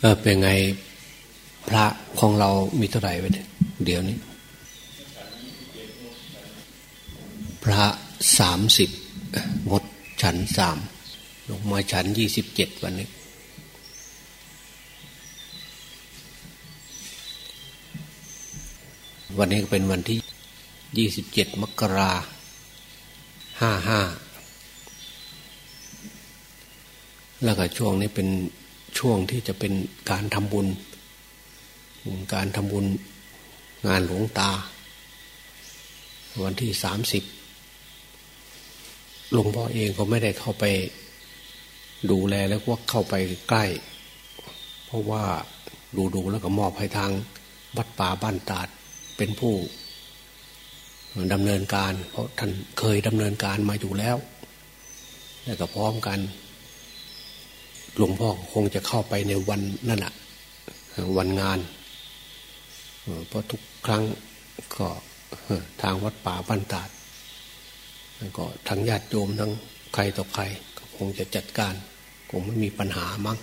เออเป็นไงพระของเรามีเท่าไหร่ไปเดี๋ยวนี้ พระสามสิบงดฉันสามลงมาฉันยี่สิบเจ็ดวันนี้ วันนี้ก็เป็นวันที่ยี่สิบเจ็ดมกราห้าห้าแล้วก็ช่วงนี้เป็น ช่วงที่จะเป็นการทำบุญ การทำบุญงานหลวงตา วันที่สามสิบหลวงพ่อเองก็ไม่ได้เข้าไปดูแลแล้วก็เข้าไปใกล้ เพราะว่าดูดูแล้วก็มอบให้ทางวัดป่าบ้านตาดเป็นผู้ดำเนินการ เพราะท่านเคยดำเนินการมาอยู่แล้ว แล้วก็พร้อมกัน หลวงพ่อคงจะเข้าไปในวันนั่นแหะวันงานเพราะทุกครั้งก็ทางวัดป่าบ้านตาดก็ทั้งญาติโยมทั้งใครต่อใครก็คงจะจัดการคงไม่มีปัญหามั้ง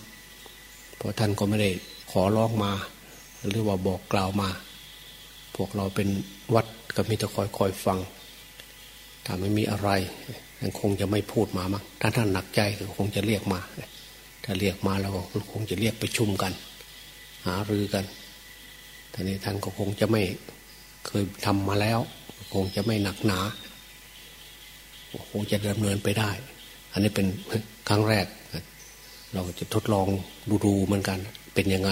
เพราะท่านก็ไม่ได้ขอร้องมา หรือว่าบอกกล่าวมา พวกเราเป็นวัดก็มีแต่คอยคอยฟังถ้าไม่มีอะไรคงจะไม่พูดมามั้งถ้าท่านหนักใจก็คงจะเรียกมา ถ้าเรียกมาแล้วก็คงจะเรียกไปชุมกัน หารือกันแต่นี้ท่านก็คงจะไม่เคยทำมาแล้ว คงจะไม่หนักหนาคงจะดำเนินไปได้ อันนี้เป็นครั้งแรก เราจะทดลองดูดูเหมือนกัน เป็นยังไง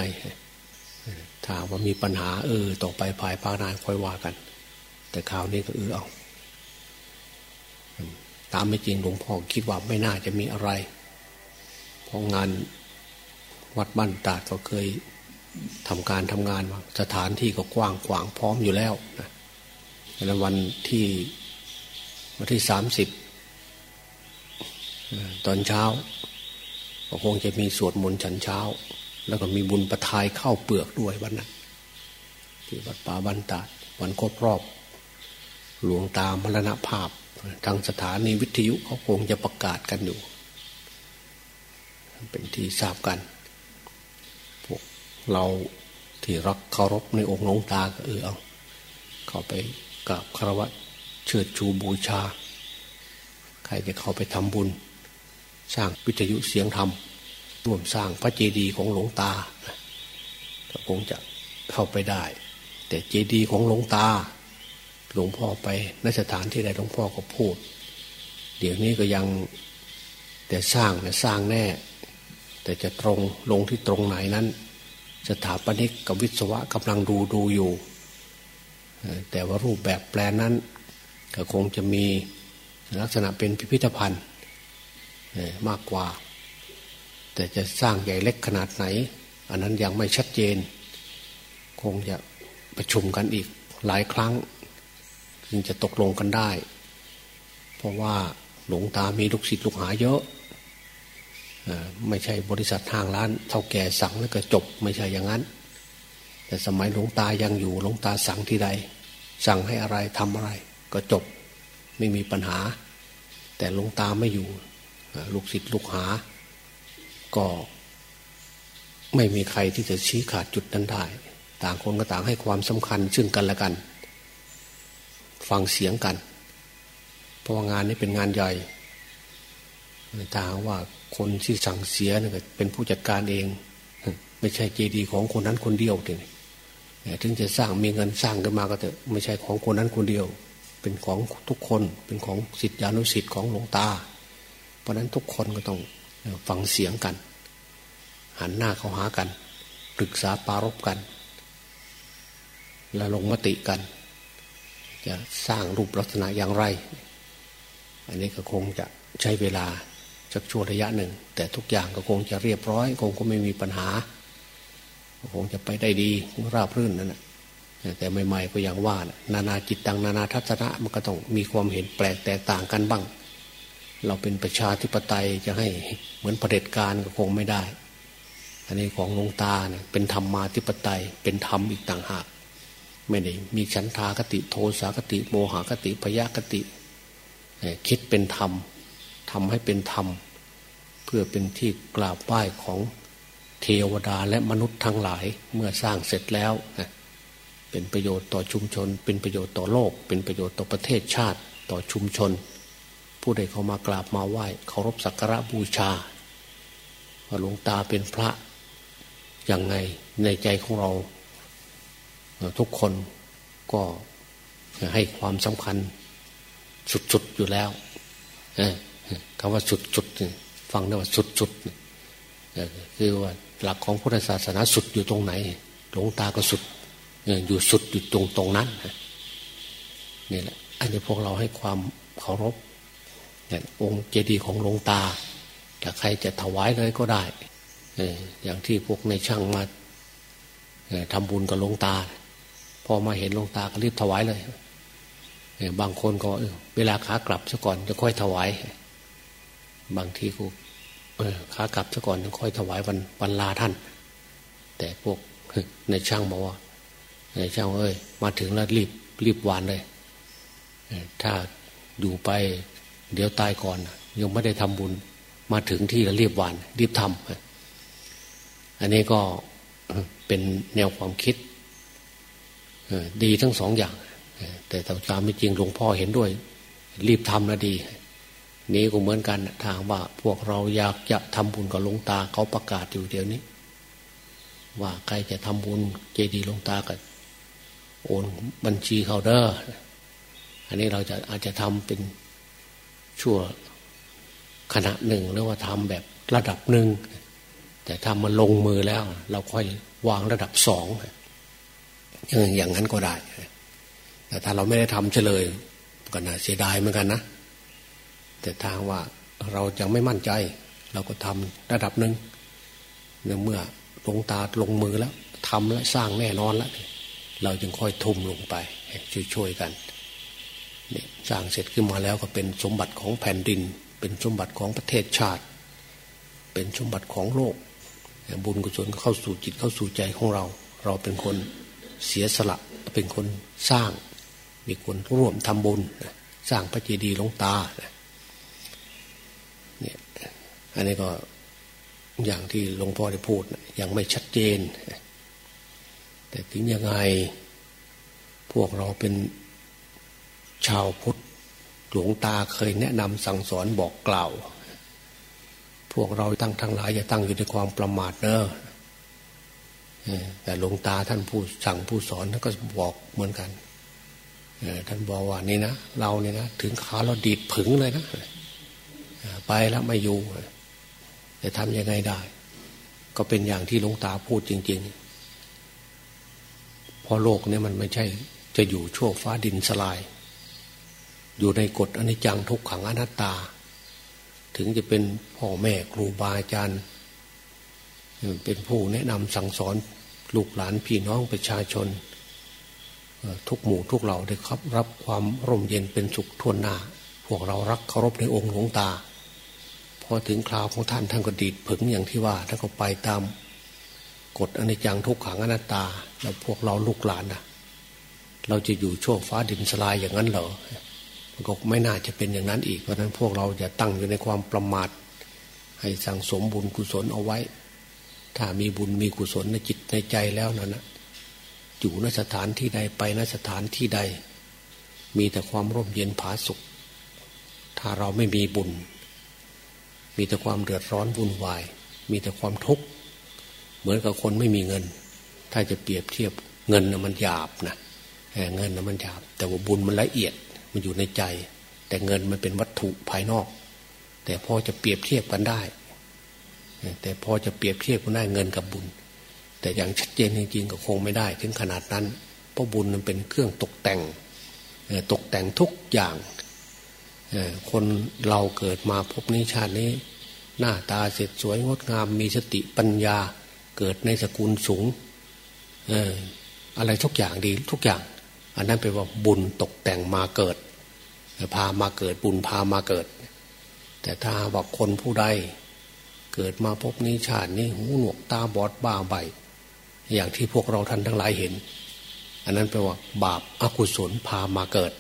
ถ้าว่ามีปัญหา เออต่อไปภายภาคหน้าค่อยว่ากัน แต่ข่าวนี้ก็เออเอาตามไม่จริงหลวงพ่อคิดว่าไม่น่าจะมีอะไร เพราะงานวัดบ้านตาดก็เคยทำการทำงานมาสถานที่ก็กว้างขวางพร้อมอยู่แล้วนะในวันที่วันที่สามสิบตอนเช้าก็คงจะมีสวดมนต์ฉันเช้า แล้วก็มีบุญประทายเข้าเปลือกด้วยวันนั้นที่วัดป่าบ้านตาดวันครบรอบ หลวงตามรณภาพ ทางสถานีวิทยุเขาคงจะประกาศกันอยู่ เป็นที่ทราบกัน พวกเราที่รักเคารพในองค์หลวงตาก็เออเอาเข้าไปกราบคารวะเชิดชูบูชา ใครจะเข้าไปทำบุญ สร้างวิทยุเสียงธรรมร่วมสร้างพระเจดีย์ของหลวงตาก็คงจะเข้าไปได้ แต่เจดีย์ของหลวงตา หลวงพ่อไปนสถานที่ใดหลวงพ่อก็พูด เดี๋ยวนี้ก็ยังแต่สร้างเนี่สร้างแน่ แต่จะตรงลงที่ตรงไหนนั้น สถาปนิกกับวิศวะกำลังดูดูอยู่ แต่ว่ารูปแบบแปลนนั้น ก็คงจะมีลักษณะเป็นพิพิธภัณฑ์มากกว่า แต่จะสร้างใหญ่เล็กขนาดไหน อันนั้นยังไม่ชัดเจน คงจะประชุมกันอีกหลายครั้งจึงจะตกลงกันได้ เพราะว่าหลวงตามีลูกศิษย์ลูกหาเยอะ ไม่ใช่บริษัททางร้านเท่าแก่สั่งแล้วก็จบไม่ใช่อย่างนั้น แต่สมัยหลวงตายังอยู่หลวงตาสั่งที่ใด สั่งให้อะไรทำอะไร ก็จบไม่มีปัญหา แต่หลวงตาไม่อยู่ลูกศิษย์ลูกหา ก็ไม่มีใครที่จะชี้ขาดจุดนั้นได้ ต่างคนก็ต่างให้ความสำคัญซึ่งกันและกัน ฟังเสียงกัน เพราะงานนี้เป็นงานใหญ่ถ้าว่า คนที่สั่งเสียเนี่ยเป็นผู้จัดการเอง ไม่ใช่เจดีย์ของคนนั้นคนเดียวถึงถึงจะสร้างมีเงินสร้างขึ้นมาก็เถอะไม่ใช่ของคนนั้นคนเดียว เป็นของทุกคนเป็นของสิทธิอนุสิทธิ์ของหลวงตา เพราะนั้นทุกคนก็ต้องฟังเสียงกัน หันหน้าเข้าหากันปรึกษาปารบกัน และลงมติกัน จะสร้างรูปลักษณะอย่างไร อันนี้ก็คงจะใช้เวลา สักช่วงระยะหนึ่ง แต่ทุกอย่างก็คงจะเรียบร้อย คงก็ไม่มีปัญหา คงจะไปได้ดีราบรื่นนั่นแหละแต่ใหม่ ๆ ก็อย่างว่านานาจิตตังนานาทัศนะมันก็ต้องมีความเห็นแปลกแตกต่างกันบ้าง เราเป็นประชาธิปไตยจะให้เหมือนประเด็จการก็คงไม่ได้ อันนี้ของหลวงตาเนี่ยเป็นธรรมมาธิปไตยเป็นธรรมอีกต่างหาก ไม่ได้มีฉันทากติโทสากติโมหากติพยากติ คิดเป็นธรรม ทำให้เป็นธรรม เพื่อเป็นที่กราบไหว้ของเทวดาและมนุษย์ทั้งหลายเมื่อสร้างเสร็จแล้วนะเป็นประโยชน์ต่อชุมชน เป็นประโยชน์ต่อโลก เป็นประโยชน์ต่อประเทศชาติต่อชุมชน ผู้ใดเขามากราบมาไหว้เคารพสักการะบูชาว่าหลวงตาเป็นพระอย่างไงในใจของเรา ทุกคนก็ให้ความสำคัญสุดๆอยู่แล้ว คำว่าสุดๆฟังได้ว่าสุดๆคือว่าหลักของพุทธศาสนาสุดอยู่ตรงไหน หลวงตาก็สุดอยู่สุดอยู่ตรงตรงนั้นนี่แหละอันนี้พวกเราให้ความเคารพเนี่ยองค์เจดีย์ของหลวงตาแต่ใครจะถวายเลยก็ได้อย่างที่พวกในช่างมาทำบุญกับหลวงตา พอมาเห็นหลวงตาก็รีบถวายเลยบางคนก็เวลาขากลับซะก่อนจะค่อยถวาย บางทีกูขากลับซะก่อนจะค่อยถวายวันวันลาท่าน แต่พวกในช่างบอกว่าในช่างเอ้ยมาถึงแล้วรีบรีบวานเลยถ้าอยู่ไปเดี๋ยวตายก่อนยังไม่ได้ทำบุญ มาถึงที่แล้วรีบวาน รีบทำอันนี้ก็เป็นแนวความคิดดีทั้งสองอย่างแต่ตามไม่จริงหลวงพ่อเห็นด้วย รีบทำนะดี นี้ก็เหมือนกันถามว่าพวกเราอยากจะทำบุญกับหลวงตาเขาประกาศอยู่เดี๋ยวนี้ ว่าใครจะทำบุญเจดีหลวงตากับโอนบัญชีเขาเด้ออันนี้เราจะอาจจะทำเป็นชั่วขณะหนึ่งหรือว่าทำแบบระดับหนึ่งแต่ทำมันลงมือแล้ว เราค่อยวางระดับสองอย่างนั้นก็ได้แต่ถ้าเราไม่ได้ทำเฉลยก็น่าเสียดายเหมือนกันนะ แต่ทางว่าเรายังไม่มั่นใจ เราก็ทำระดับหนึ่งเมื่อลงตาลงมือแล้วทำและสร้างแน่นอนแล้วเราจึงค่อยทุ่มลงไปช่วยๆกันเนี่ยสร้างเสร็จขึ้นมาแล้วก็เป็นสมบัติของแผ่นดิน เป็นสมบัติของประเทศชาติ เป็นสมบัติของโลก บุญกุศลเข้าสู่จิตเข้าสู่ใจของเรา เราเป็นคนเสียสละเป็นคนสร้าง มีคนร่วมทำบุญ สร้างพระเจดีย์ลงตา อันนี้ก็อย่างที่หลวงพ่อได้พูดยังไม่ชัดเจน แต่ถึงยังไงพวกเราเป็นชาวพุทธหลวงตาเคยแนะนำสั่งสอนบอกกล่าว พวกเราตั้งทั้งหลายอย่าตั้งอยู่ในความประมาทเนอะแต่หลวงตาท่านผู้สั่งผู้สอนท่านก็บอกเหมือนกันท่านบอกว่านี่นะเราเนี่ยนะถึงขาเราดีดผึงเลยนะไปแล้วไม่อยู่ จะทำยังไงได้ ก็เป็นอย่างที่หลวงตาพูดจริง ๆ พอโลกเนี่ยมันไม่ใช่จะอยู่ชั่วฟ้าดินสลาย อยู่ในกฎอนิจจังทุกขังอนัตตา ถึงจะเป็นพ่อแม่ครูบาอาจารย์ เป็นผู้แนะนำสั่งสอนลูกหลานพี่น้องประชาชน ทุกหมู่ทุกเหล่าได้ครับ รับความร่มเย็นเป็นสุขทั่วหน้า พวกเรารักเคารพในองค์หลวงตา พอถึงคราวของท่านท่านก็ดีดผึงอย่างที่ว่าท่านก็ไปตามกฎอนิจจังทุกขังอนัตตา แล้วพวกเราลูกหลานนะเราจะอยู่ช่วงฟ้าดินสลายอย่างนั้นเหรอมันก็ไม่น่าจะเป็นอย่างนั้นอีกเพราะนั้นพวกเราอย่าตั้งอยู่ในความประมาท ให้สั่งสมบุญกุศลเอาไว้ ถ้ามีบุญมีกุศลในจิตในใจแล้วนั่นนะอยู่นสถานที่ใดไปนสถานที่ใด มีแต่ความร่มเย็นผาสุข ถ้าเราไม่มีบุญ มีแต่ความเดือดร้อนวุ่นวาย มีแต่ความทุกข์เหมือนกับคนไม่มีเงิน ถ้าจะเปรียบเทียบเงินนะมันหยาบนะเงินนะมันหยาบ แต่ว่าบุญมันละเอียดมันอยู่ในใจ แต่เงินมันเป็นวัตถุภายนอก แต่พอจะเปรียบเทียบกันได้ แต่พอจะเปรียบเทียบกันได้เงินกับบุญ แต่อย่างชัดเจนจริงๆก็คงไม่ได้ ถึงขนาดนั้น เพราะบุญมันเป็นเครื่องตกแต่งตกแต่งทุกอย่าง คนเราเกิดมาพบนิชาตินี้ หน้าตาเสร็จสวยงดงามมีสติปัญญา เกิดในสกุลสูงอะไรทุกอย่างดีทุกอย่าง อันนั้นแปลว่าบุญตกแต่งมาเกิด พามาเกิดบุญพามาเกิด แต่ถ้าบอกคนผู้ใด เกิดมาพบนิชาตินี้หูหนวกตาบอดบ้าใบ อย่างที่พวกเราท่านทั้งหลายเห็น อันนั้นแปลว่า บาปอากุศลพามาเกิด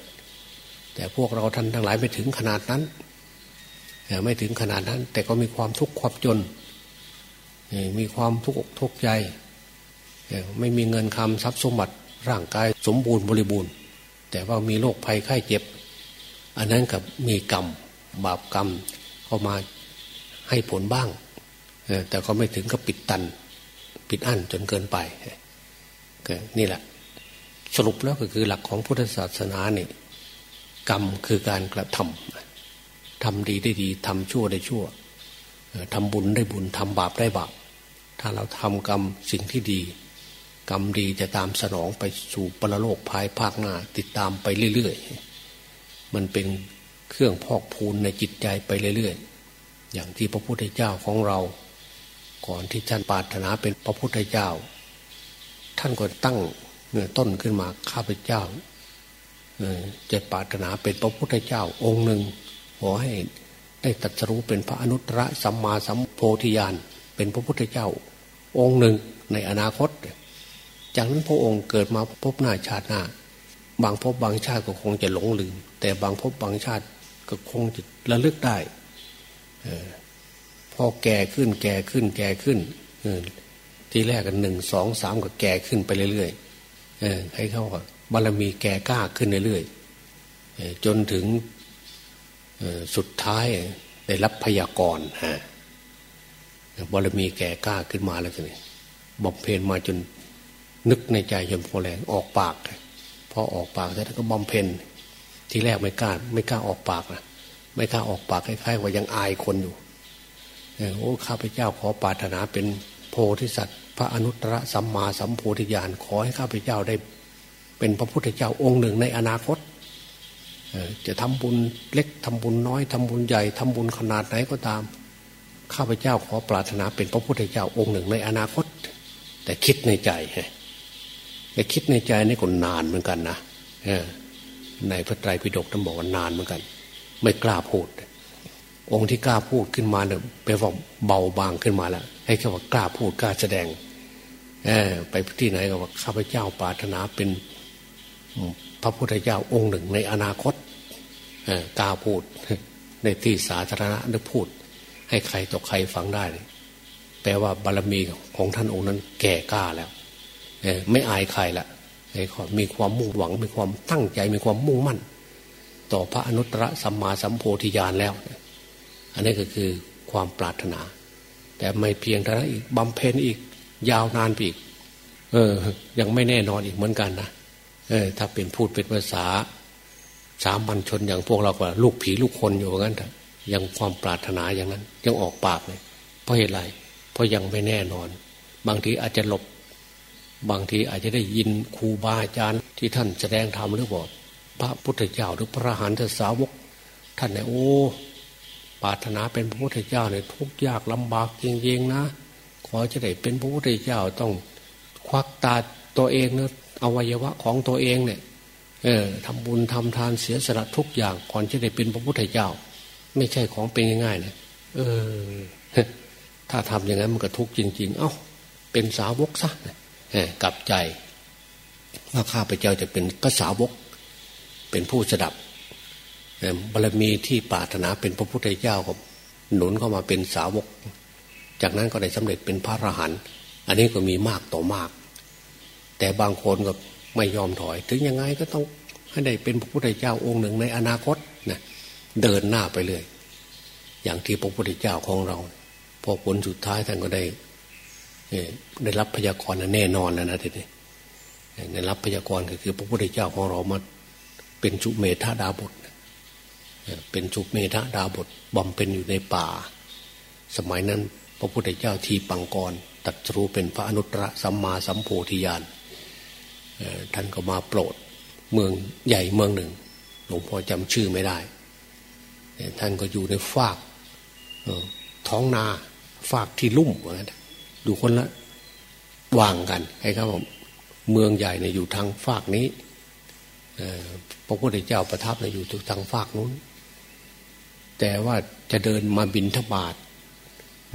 แต่พวกเราท่านทั้งหลายไม่ถึงขนาดนั้นไม่ถึงขนาดนั้น แต่ก็มีความทุกข์ความจน มีความทุกข์ทุกข์ใจ ไม่มีเงินคำทรัพย์สมบัติร่างกายสมบูรณ์บริบูรณ์ แต่ว่ามีโรคภัยไข้เจ็บ อันนั้นกับมีกรรมบาปกรรมเข้ามาให้ผลบ้าง แต่ก็ไม่ถึงกับปิดตัน ปิดอั้นจนเกินไปนี่แหละ สรุปแล้วก็คือหลักของพุทธศาสนาเนี่ย กรรมคือการกระทำทำดีได้ดีทำชั่วได้ชั่วทำบุญได้บุญทำบาปได้บาปถ้าเราทำกรรมสิ่งที่ดี กรรมดีจะตามสนองไปสู่ปรโลกภายภาคหน้า ติดตามไปเรื่อยๆ มันเป็นเครื่องพอกพูนในจิตใจไปเรื่อยๆ อย่างที่พระพุทธเจ้าของเรา ก่อนที่ท่านปาถนาเป็นพระพุทธเจ้า ท่านก็ตั้งเงื่อต้นขึ้นมาข้าพเจ้า จะปรารถนาเป็นพระพุทธเจ้าองค์หนึ่ง ขอให้ได้ตัดสู้เป็นพระอนุตตรสัมมาสัมโพธิญาณเป็นพระพุทธเจ้า องค์หนึ่งในอนาคต จากนั้นพระองค์เกิดมาพบหน้าชาติหน้า บางพบบางชาติก็คงจะหลงลืม แต่บางพบบางชาติก็คงจะระลึกได้พอแก่ขึ้นแก่ขึ้นแก่ขึ้นทีแรกกันหนึ่งสองสามก็แก่ขึ้นไปเรื่อยๆให้เข้าบ บารมีแก่กล้าขึ้นเรื่อยๆจนถึงสุดท้ายได้รับพยากรฮะบารมีแก่กล้าขึ้นมาแล้วสิบำเพ็ญมาจนนึกในใจจนพอแรงออกปากพอออกปากแล้วก็บำเพ็ญที่แรกไม่กล้า ไม่กล้าออกปากนะไม่กล้าออกปากคล้ายๆว่ายังอายคนอยู่โอ้ข้าพเจ้าขอปรารถนาเป็นโพธิสัตว์ พระอนุตตรสัมมาสัมโพธิญาณขอให้ข้าพเจ้าได้ เป็นพระพุทธเจ้าองค์หนึ่งในอนาคตจะทำบุญเล็กทำบุญน้อยทำบุญใหญ่ทำบุญขนาดไหนก็ตาม ข้าพเจ้าขอปรารถนาเป็นพระพุทธเจ้าองค์หนึ่งในอนาคต แต่คิดในใจแต่คิดในใจนี่ก็นานเหมือนกันนะในพระไตรปิฎกท่านบอกว่านานเหมือนกัน ไม่กล้าพูด องค์ที่กล้าพูดขึ้นมาเนี่ยแปลว่าเบาบางขึ้นมาแล้วให้แค่ว่ากล้าพูดกล้าแสดงไปที่ไหนก็ว่าข้าพเจ้าปรารถนาเป็น พระพุทธเจ้าองค์หนึ่งในอนาคตกล้าพูดในที่สาธารณะได้พูด ให้ใครต่อใครฟังได้แปลว่าบารมีของท่านองค์นั้น แก่กล้าแล้วไม่อายใครละมีความมุ่งหวัง มีความตั้งใจมีความมุ่งมั่น ต่อพระอนุตตรสัมมาสัมโพธิญาณแล้ว อันนี้ก็คือความปรารถนา แต่ไม่เพียงเท่านั้นอีกบำเพ็ญอีกยาวนานไปอีก เออ ยังไม่แน่นอนอีกเหมือนกันนะ ออ ถ้าเป็นพูดเป็นภาษา สามัญชนอย่างพวกเราก็ลูกผีลูกคนอยู่งั้นแต่ยังความปรารถนาอย่างนั้น ยังออกปากเลยเพราะเหตุไรเพราะยังไม่แน่นอน บางทีอาจจะหลบ บางทีอาจจะได้ยินครูบาอาจารย์ที่ท่านแสดงธรรมหรือบอกพระพุทธเจ้าหรือพระหันทสาวก ท่านเนี่ยโอ้ปรารถนาเป็นพระพุทธเจ้าเนี่ยทุกยากลำบากจริงๆนะขอจะได้เป็นพระพุทธเจ้าต้องควักตาตัวเองเนะ อวัยวะของตัวเองเนี่ย เออทำบุญทำทานเสียสละทุกอย่างก่อนจะได้เป็นพระพุทธเจ้า ไม่ใช่ของเป็นง่ายๆนะเออ ถ้าทำอย่างนั้นมันก็ทุกข์จริง ๆ เอ้า เป็นสาวกซะกลับใจว่าข้าพเจ้าจะเป็นพระสาวก เป็นผู้สดับบารมีที่ปรารถนาเป็นพระพุทธเจ้าก็หนุนเข้ามาเป็นสาวก จากนั้นก็ได้สำเร็จเป็นพระอรหันต์อันนี้ก็มีมากต่อมาก แต่บางคนก็ไม่ยอมถอย ถึงยังไงก็ต้องให้ได้เป็นพระพุทธเจ้าองค์หนึ่งในอนาคตนะเดินหน้าไปเลยอย่างที่พระพุทธเจ้าของเรา พอผลสุดท้ายท่านก็ได้ได้รับพยากรณ์แน่นอนแล้วนะทีนี้ได้รับพยากรณ์ก็คือ พระพุทธเจ้าของเรามาเป็นจุเมธาดาบทเป็นจุเมธาดาบทบำเพ็ญอยู่ในป่า สมัยนั้น พระพุทธเจ้าทีปังกรตัดรู้เป็นพระอนุตตรสัมมาสัมโพธิญาณ ท่านก็มาโปรดเมืองใหญ่เมืองหนึ่ง หลวงพ่อจำชื่อไม่ได้ ท่านก็อยู่ในฟากท้องนาฟากที่ลุ่มเหมือนอยู่คนละวางกันให้ครับผมเมืองใหญ่เนี่ยอยู่ทางฟากนี้พระพุทธเจ้าประทับเนี่ยอยู่ทางฟากนู้น แต่ว่าจะเดินมาบินทบาท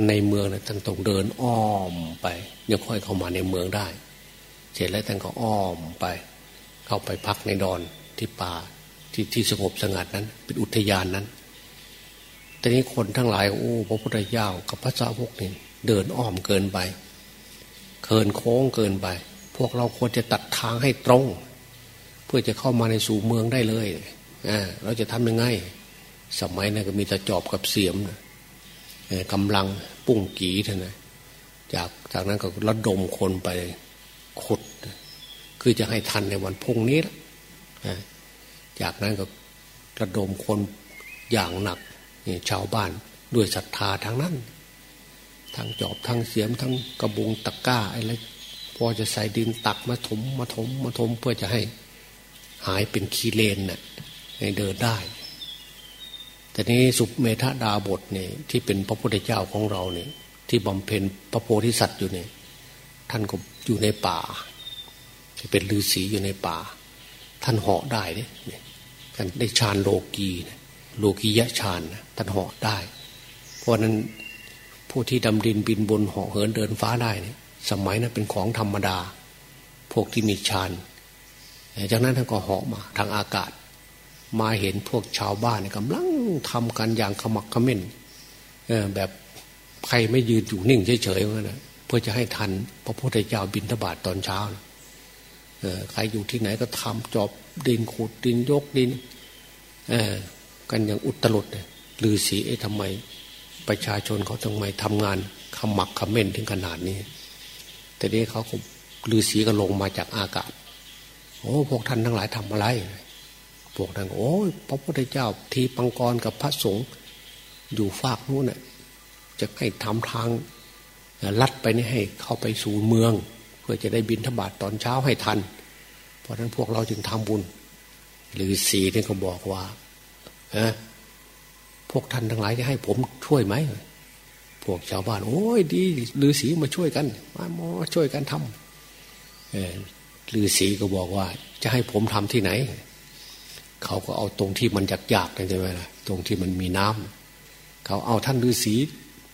ในเมืองนะท่านต้องเดินอ้อมไปยังค่อยเข้ามาในเมืองได้ เสร็จแล้วท่านก็อ้อมไป เข้าไปพักในดอนที่ป่าที่ที่สงบสงัดนั้น เป็นอุทยานนั้นแต่นี้คนทั้งหลายโอ้พระพุทธเจ้ากับพระสาวกนี่เดินอ้อมเกินไปเคินโค้งเกินไป พวกเราควรจะตัดทางให้ตรง เพื่อจะเข้ามาในสู่เมืองได้เลยเราจะทำยังไง สมัยนั้นก็มีตะจอบกับเสียมนะกำลังปุ้งกีเท่านะจากจากนั้นก็ระดมคนไป ขุด คือจะให้ทันในวันพุ่งนี้ละจากนั้นก็ระดมคนอย่างหนักชาวบ้านด้วยศรัทธาทั้งนั้น ทั้งจอบทั้งเสียมทั้งกระบุงตะก้าอะไรพอจะใส่ดินตักมาถมมาถมมาถมเพื่อจะให้หายเป็นคีเลนนะ่ะให้เดินได้ แต่นี้สุเมธาดาบทเนี่ยที่เป็นพระพุทธเจ้าของเราเนี่ยที่บำเพ็ญพระโพธิสัตว์อยู่เนี่ย ท่านก็อยู่ในป่าเป็นฤาษีอยู่ในป่า ท่านเหาะได้เนี่ยท่านได้ฌานโลกีโลกียะฌานท่านเหาะได้ เพราะนั้นผู้ที่ดำดินบินบนเหาะเหินเดินฟ้าได้เนี่ยสมัยนั้นเป็นของธรรมดา พวกที่มีฌานจากนั้นท่านก็เหาะมาทางอากาศ มาเห็นพวกชาวบ้านกำลังทำกันอย่างขมักขม้นแบบใครไม่ยืนอยู่นิ่งเฉยๆนะ เพื่อจะให้ทันพระพุทธเจ้าบินทบาทตอนเช้าใครอยู่ที่ไหนก็ทำจอบดินขุดดินยกดินกันอย่างอุตลุดลือสีเอ๊ะทำไม ประชาชนเขาทำไมทำงานขมักขม้นถึงขนาดนี้ แต่นี้เขาลือสีก็ลงมาจากอากาศ โอ้พวกท่านทั้งหลายทำอะไร พวกท่านโอ้พระพุทธเจ้าทีปังกรกับพระสงฆ์อยู่ฝากนู้นน่ะจะให้ทำทาง ลัดไปนี่ให้เข้าไปสู่เมือง เพื่อจะได้บินธบาตตอนเช้าให้ทัน เพราะนั้นพวกเราจึงทำบุญ หรือสีนี่ก็บอกว่าฮะพวกท่านทั้งหลายจะให้ผมช่วยไหมพวกชาวบ้าน โอ้ยดีฤาษีมาช่วยกัน มาหมอช่วยกันทำเออฤาษีก็บอกว่า จะให้ผมทำที่ไหน เขาก็เอาตรงที่มันยากๆกันใช่ไหมล่ะตรงที่มันมีน้ำเขาเอาท่านฤาษี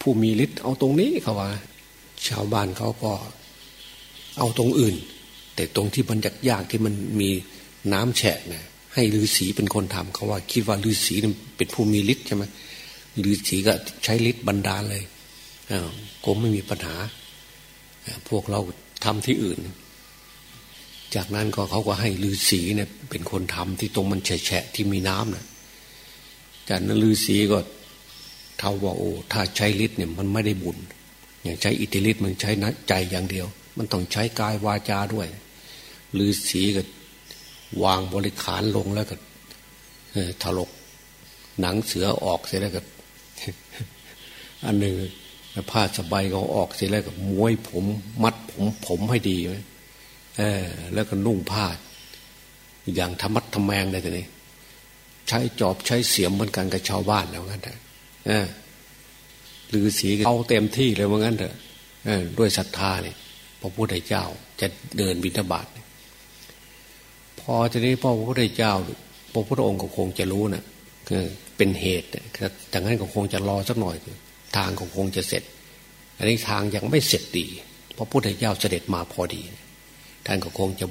ผู้มีฤทธิ์เอาตรงนี้เขาว่า ชาวบ้านเขาก็เอาตรงอื่น แต่ตรงที่มันยากๆที่มันมีน้ำแฉะนะให้ฤาษีเป็นคนทำเขาว่า คิดว่าฤาษีเป็นผู้มีฤทธิ์ใช่ไหมฤาษีก็ใช้ฤทธิ์บรรดาเลยก็ไม่มีปัญหา พวกเราทำที่อื่น จากนั้นก็เขาก็ให้ฤาษีเนี่ย เป็นคนทำที่ตรงมันแฉะที่มีน้ำนะจากนั้นฤาษีก็เท่าว่าโอ้ถ้าใช้ฤทธิ์เนี่ยมันไม่ได้บุญ อย่างใช้อิทธิฤทธิ์มันใช้นะใจอย่างเดียว มันต้องใช้กายวาจาด้วยฤาษีก็วางบริขารลงแล้วก็ถลกหนังเสือออกเสร็จแล้วก็อันหนึ่งผ้าสบายก็ออกเสร็จแล้วก็ม้วยผม มัดผมผมให้ดีไหมเออ แล้วก็นุ่งผ้าอย่างธรรมัดทำแมงเลยทีนี้ ใช้จอบใช้เสียมเหมือนกันกับชาวบ้านแล้วงั้นแต่ หรือสีเอาเต็มที่เลยว่างั้นเถอะด้วยศรัทธาเนี่ยพระพุทธเจ้าจะเดินบิณฑบาตพอทีนี้พระพุทธเจ้าพระพุทธองค์ก็คงจะรู้นะ่ะเป็นเหตุแต่งั้นก็คงจะรอสักหน่อย ทางก็คงจะเสร็จ อันนี้ทางยังไม่เสร็จดีพระพุทธเจ้าเสด็จมาพอดี ท่านก็คงจะ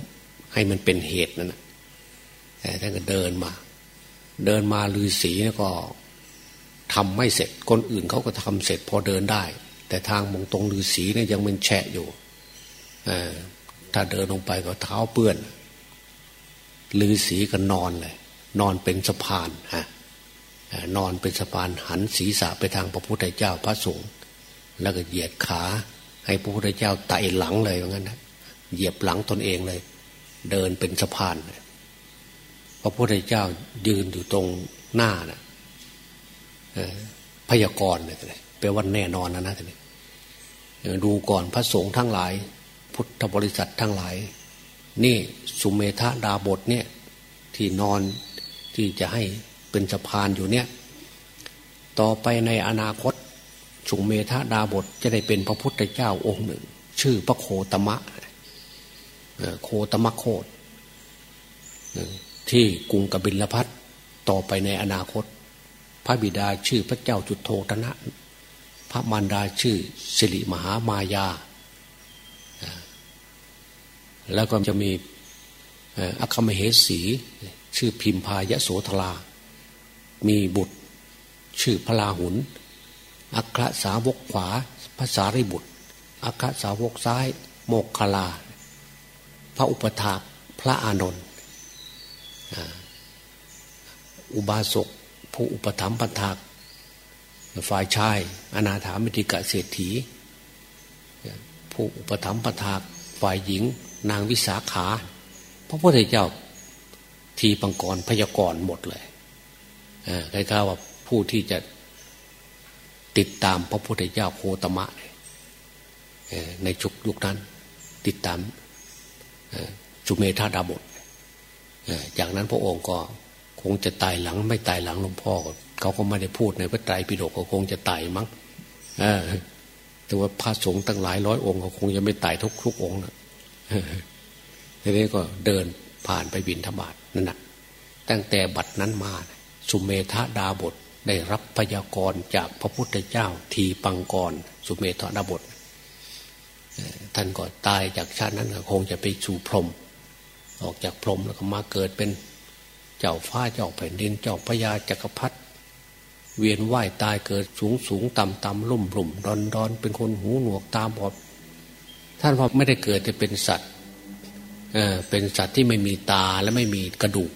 ให้มันเป็นเหตุนั่นแหะแต่ท่านก็เดินมา เดินมาลือสีก็ ทำไม่เสร็จคนอื่นเขาก็ทำเสร็จพอเดินได้ แต่ทางมงตรงฤาษีเนี่ยยังมันแฉะอยู่ถ้าเดินลงไปก็เท้าเปื้อนฤาษีก็นอนเลย นอนเป็นสะพานฮะนอนเป็นสะพานหันศีรษะไปทางพระพุทธเจ้าพระสงฆ์แล้วก็เหยียดขา ให้พระพุทธเจ้าไต่หลังเลยว่างั้นนะเหยียบหลังตนเองเลย เดินเป็นสะพาน พระพุทธเจ้ายืนอยู่ตรงหน้านะ พยากรณ์เลยแปลว่าแน่นอนนะนะท่านดูก่อนพระสงฆ์ทั้งหลาย พุทธบริษัททั้งหลาย นี่สุเมธาดาบทเนี่ยที่นอนที่จะให้เป็นสะพานอยู่เนี่ย ต่อไปในอนาคตสุเมธาดาบทจะได้เป็นพระพุทธเจ้าองค์หนึ่ง ชื่อพระโคตมะโคตมะโคตที่กรุงกบิลพัทต่อไปในอนาคต พระบิดาชื่อพระเจ้าจุดโทธนะ พระมารดาชื่อสิริมหามายา แล้วก็จะมีอัคมเหสีชื่อพิมพายโสธรา มีบุตรชื่อพระลาหุน อัครสาวกขวาภาษาริบุตรอาคาสาวกซ้าย โมกขลา พระอุปถาพระอานนท์อุบาสก ผู้อุปถัมภ์ปัทากฝ่ายชาย อนาถามิติกะเศรษฐี ผู้อุปถัมภ์ปัทากฝ่ายหญิง นางวิสาขา พระพุทธเจ้าทีปังกรพยากรหมดเลยใครข้าว่าผู้ที่จะติดตามพระพุทธเจ้าโคตมะในชุกยุคนั้น ติดตามจุเมธาดาบทจากนั้นพระองค์ก็ คงจะตายหลัง ไม่ตายหลังหลวงพ่อเขาก็ไม่ได้พูดในพระไตรปิฎกก็คงจะตายมั้งแต่ว่าพระสงฆ์ตั้งหลายร้อยองค์ก็คงจะไม่ตายทุกทุกองค์นะทีนี้ก็เดินผ่านไปบินธบาตนั่นแหะตั้งแต่บัดนั้นมาสุเมธาดาบทได้รับพยากรณ์จากพระพุทธเจ้าทีปังกร สุเมธาดาบทท่านก็ตายจากชาตินั้นก็คงจะไปสู่พรหมออกจากพรหมแล้วก็มาเกิดเป็น เจ้าฟ้าเจ้าแผ่นดินเจ้าพญาจักรพรรดิเวียนว่ายตายเกิดสูงสูงต่ำต่ำลุ่มลุ่มดอนดอนเป็นคนหูหนวกตาบอดท่านพอไม่ได้เกิดจะเป็นสัตว์เออเป็นสัตว์ที่ไม่มีตาและไม่มีกระดูก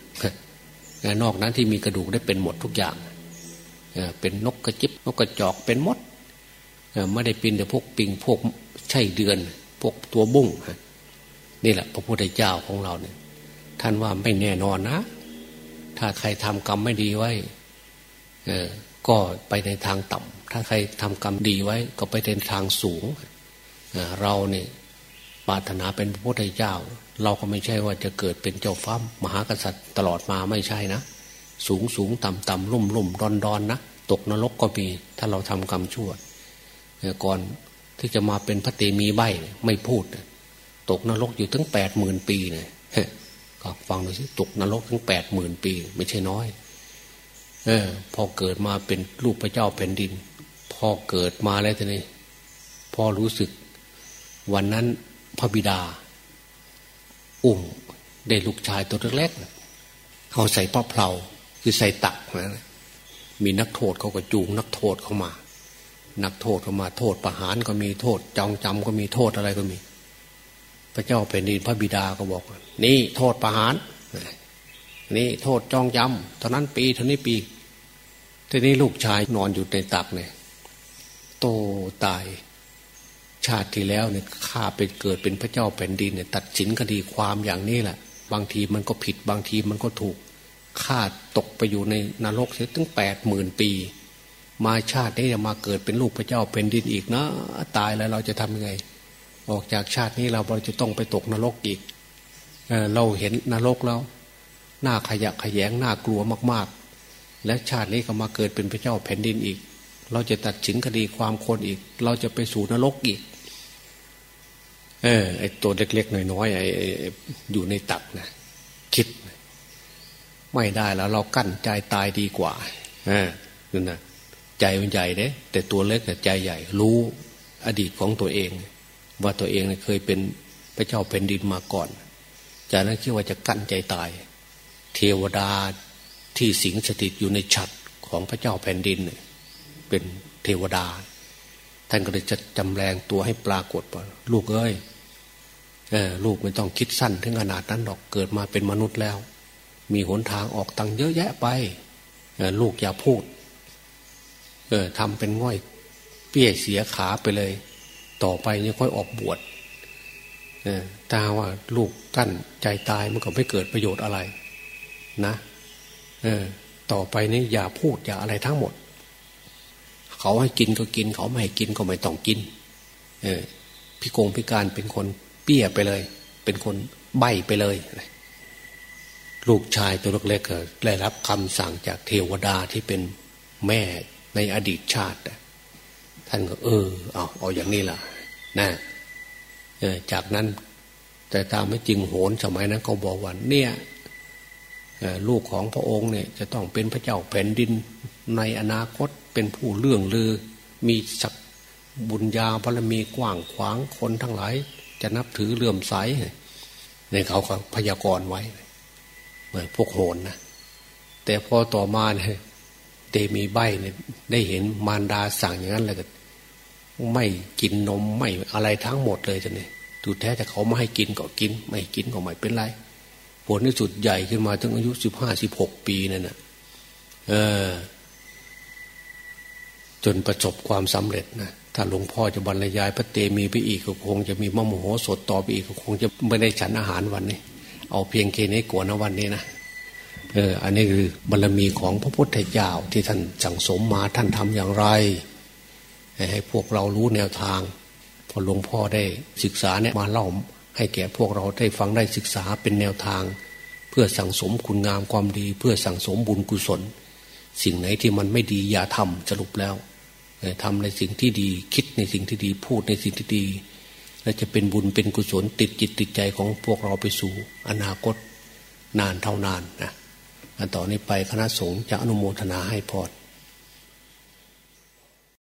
นอกนั้นที่มีกระดูกได้เป็นหมดทุกอย่างเป็นนกกระจิบนกกระจอกเป็นมดไม่ได้เป็นแต่พวกปิงพวกใช่เดือน พวกตัวบุ้งนี่แหละ พระพุทธเจ้าของเราเนี่ยท่านว่าไม่แน่นอนนะ ถ้าใครทำกรรมไม่ดีไว้เออก็ไปในทางต่ำถ้าใครทำกรรมดีไว้ ก็ไปในทางสูง เราเนี่ยปรารถนาเป็นพระพุทธเจ้า เราก็ไม่ใช่ว่าจะเกิดเป็นเจ้าฟ้ามหากษัตริย์ตลอดมาไม่ใช่นะ สูงสูงต่ำต่ำลุ่มลุ่มดอนดอนนะตกนรกก็มี ถ้าเราทำกรรมชั่วก่อนที่จะมาเป็นพระเตมีใบไม่พูด ตกนรกอยู่ถึงแปดหมื่นปีเนี่ย ฟังดูสิตกนรกถึงแปดหมื่นปี ไม่ใช่น้อย เออ พอเกิดมาเป็นลูกพระเจ้าแผ่นดิน พอเกิดมาแล้วทีนี้พอรู้สึก วันนั้นพระบิดา อุ้มได้ลูกชายตัวเล็กๆเขาใส่ป้าเพลาคือใส่ตักนะมีนักโทษเขาก็จูงนักโทษเข้ามา นักโทษเข้ามา โทษประหารก็มีโทษจองจำก็มีโทษอะไรก็มี พระเจ้าแผ่นดินพระบิดาก็บอก นี่โทษประหาร นี่โทษจองจำเท่านั้นปีเท่านี้ปีทีนี้ลูกชายนอนอยู่ในตักเนี่ยโตตายชาติที่แล้วเนี่ยข้าเป็นเกิดเป็นพระเจ้าแผ่นดินเนี่ยตัดสินคดีความอย่างนี้แหละ บางทีมันก็ผิดบางทีมันก็ถูกข้าตกไปอยู่ในนรกเสียถึงแปดหมื่นปี มาชาตินี้จะมาเกิดเป็นลูกพระเจ้าเป็นดินอีกนะ ตายแล้วเราจะทำยังไง ออกจากชาตินี้เราเราจะต้องไปตกนรกอีกเเราเห็นนรกแล้ว หน้าขยะขยงหน้ากลัวมาก ๆ และชาตินี้ก็มาเกิดเป็นพระเจ้าแผ่นดินอีก เราจะตัดสินคดีความคนอีก เราจะไปสู่นรกอีก เออไอตัวเล็ก ๆ น้อยๆไออยู่ในตักนะคิด ไม่ได้แล้วเรากั้นใจตายดีกว่าอ่านั่นนะใจมันใหญ่เด้แต่ตัวเล็กแต่ใจใหญ่ รู้อดีตของตัวเอง ว่าตัวเองเคยเป็นพระเจ้าแผ่นดินมาก่อน จากนั้นคิดว่าจะกั้นใจตาย เทวดาที่สิงสถิตอยู่ในฉัดของพระเจ้าแผ่นดิน เป็นเทวดา ท่านก็เลยจะจำแรงตัวให้ปรากฏว่าลูกเอ้ยเออลูกไม่ต้องคิดสั้นถึงขนาดนั้นหรอกเกิดมาเป็นมนุษย์แล้ว มีหนทางออกตังเยอะแยะไปลูกอย่าพูดเออทำเป็นง่อย เปี้ยเสียขาไปเลย ต่อไปยังค่อยออกบวชเออตาว่าลูกกั้นใจตายมันก็ไม่เกิดประโยชน์อะไร นะเออต่อไปนี้อย่าพูดอย่าอะไรทั้งหมด เขาให้กินก็กิน เขาไม่ให้กินก็ไม่ต้องกินเออพิกงพิการเป็นคนเปี้ยไปเลย เป็นคนใบไปเลยลูกชายตัวเล็กๆได้รับคำสั่งจากเทวดาที่เป็นแม่ในอดีตชาติ ท่านก็ เออ เอาเอาอย่างนี้ล่ะนะจากนั้น แต่ตามไม่จริงโหนสมัยนั้นเขาบอกว่าเนี่ยลูกของพระองค์เนี่ย จะต้องเป็นพระเจ้าแผ่นดินในอนาคตเป็นผู้เรื่องลือ มีศักบุญญาบารมีกว้างขวางคนทั้งหลาย จะนับถือเลื่อมใสในเขาพยากรณ์ไว้เหมือนพวกโหนนะแต่พอต่อมาเนี่ยเดมีใบเนี่ยได้เห็นมารดาสั่งอย่างนั้นเลยก็ ไม่กินนมไม่อะไรทั้งหมดเลยจะเนี่ยดูแท้แต่เขาไม่ให้กินก็กิน ไม่กินก็ไม่เป็นไร ผลที่สุดใหญ่ขึ้นมาถึงอายุสิบห้าสิบหกปีนั่นนะเออ จนประสบความสำเร็จนะถ้าหลวงพ่อจะบรรยายพระเตมีไปอีกก็คงจะมีมะโมโหสดต่อไปอีกก็คงจะไม่ได้ฉันอาหารวันนี้ เอาเพียงแค่นี้กว่านะวันนี้นะเออ อันนี้คือบารรมีของพระพุทธเจ้าที่ท่านสั่งสมมาท่านทำอย่างไร ให้พวกเรารู้แนวทางพอหลวงพ่อได้ศึกษาเนี่ยมาเล่าให้แก่พวกเราได้ฟังได้ศึกษาเป็นแนวทาง เพื่อสั่งสมคุณงามความดี เพื่อสั่งสมบุญกุศล สิ่งไหนที่มันไม่ดีอย่าทำสรุปแล้วทำในสิ่งที่ดีคิดในสิ่งที่ดีพูดในสิ่งที่ดี และจะเป็นบุญเป็นกุศลติดจิตติดใจของพวกเราไปสู่อนาคตนานเท่านานนะต่อนนี้ไปคณะสงฆ์จะอนุโมทนาให้พร